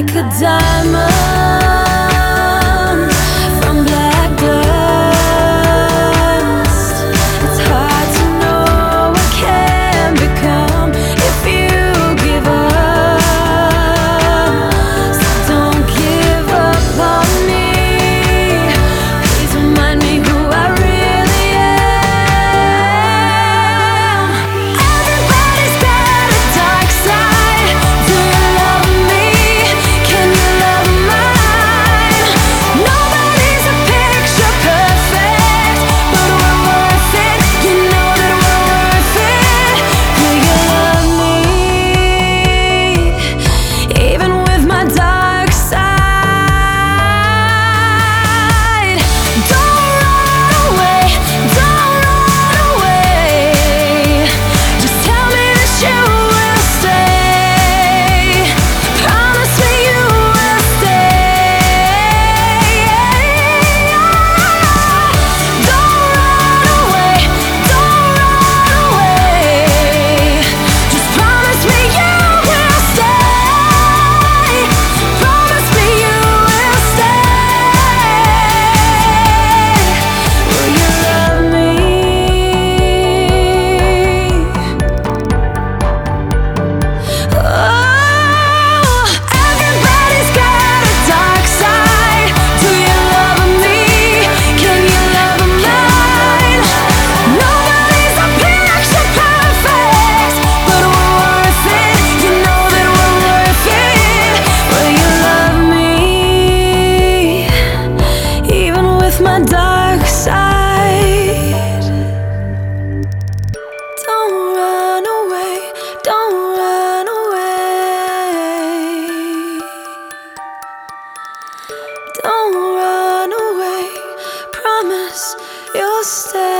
like a diamond. Don't run away, promise you'll stay.